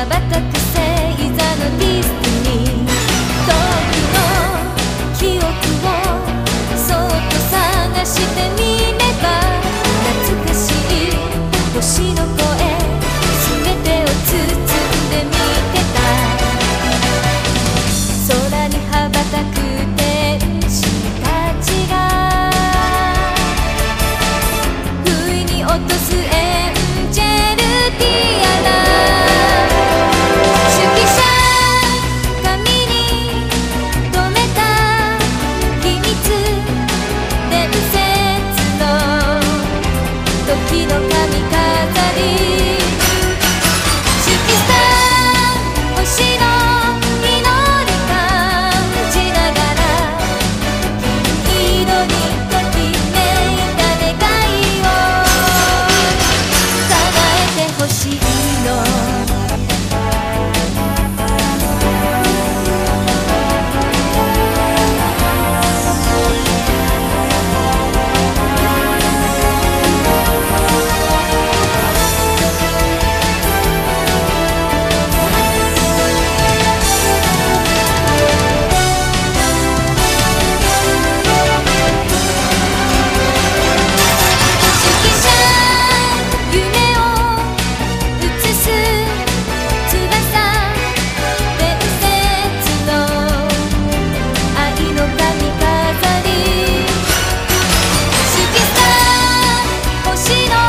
瞬く星座のディス飾り色彩星の私の